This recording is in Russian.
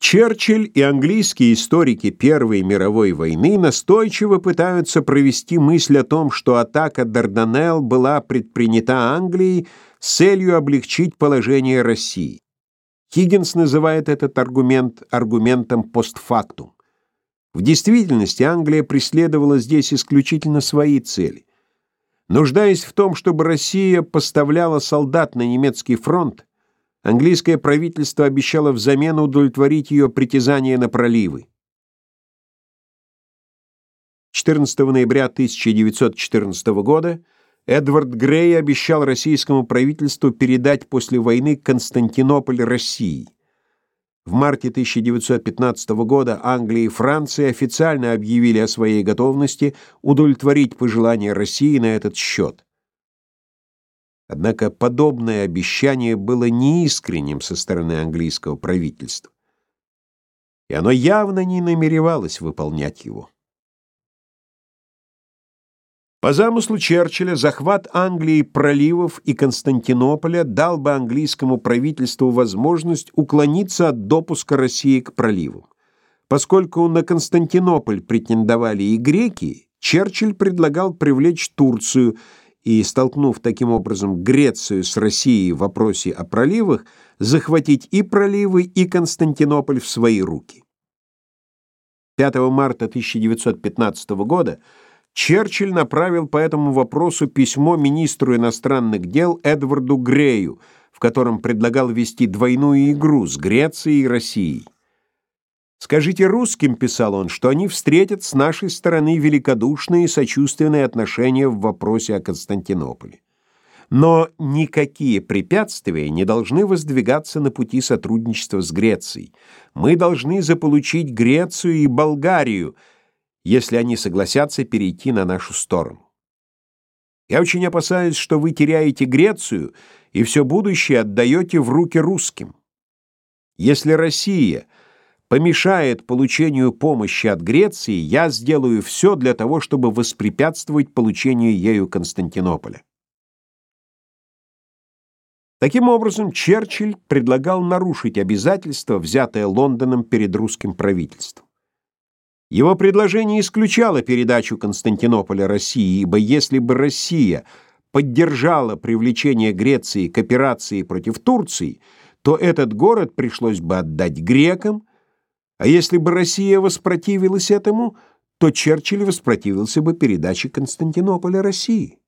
Черчилль и английские историки Первой мировой войны настойчиво пытаются провести мысль о том, что атака Дарданелл была предпринята Англией с целью облегчить положение России. Хиггинс называет этот аргумент аргументом постфактум. В действительности Англия преследовала здесь исключительно свои цели. Нуждаясь в том, чтобы Россия поставляла солдат на немецкий фронт, английское правительство обещало взамен удовлетворить ее притязания на проливы. 14 ноября 1914 года Эдвард Грей обещал российскому правительству передать после войны Константинополь России. В марте 1915 года Англия и Франция официально объявили о своей готовности удовлетворить пожелания России на этот счет. Однако подобное обещание было неискренним со стороны английского правительства, и оно явно не намеревалось выполнять его. По замыслу Черчилля захват Англии проливов и Константинополя дал бы английскому правительству возможность уклониться от допуска России к проливам. Поскольку на Константинополь претендовали и греки, Черчилль предлагал привлечь Турцию и, столкнув таким образом Грецию с Россией в вопросе о проливах, захватить и проливы, и Константинополь в свои руки. 5 марта 1915 года Черчилль направил по этому вопросу письмо министру иностранных дел Эдварду Грею, в котором предлагал вести двойную игру с Грецией и Россией. «Скажите русским», — писал он, — «что они встретят с нашей стороны великодушные и сочувственные отношения в вопросе о Константинополе. Но никакие препятствия не должны воздвигаться на пути сотрудничества с Грецией. Мы должны заполучить Грецию и Болгарию, если они согласятся перейти на нашу сторону. Я очень опасаюсь, что вы теряете Грецию и все будущее отдаете в руки русским. Если Россия помешает получению помощи от Греции, я сделаю все для того, чтобы воспрепятствовать получению ею Константинополя. Таким образом, Черчилль предлагал нарушить обязательства, взятое Лондоном перед русским правительством. Его предложение исключало передачу Константинополя России, ибо если бы Россия поддержала привлечение Греции к операции против Турции, то этот город пришлось бы отдать грекам, а если бы Россия воспротивилась этому, то Черчилль воспротивился бы передаче Константинополя России.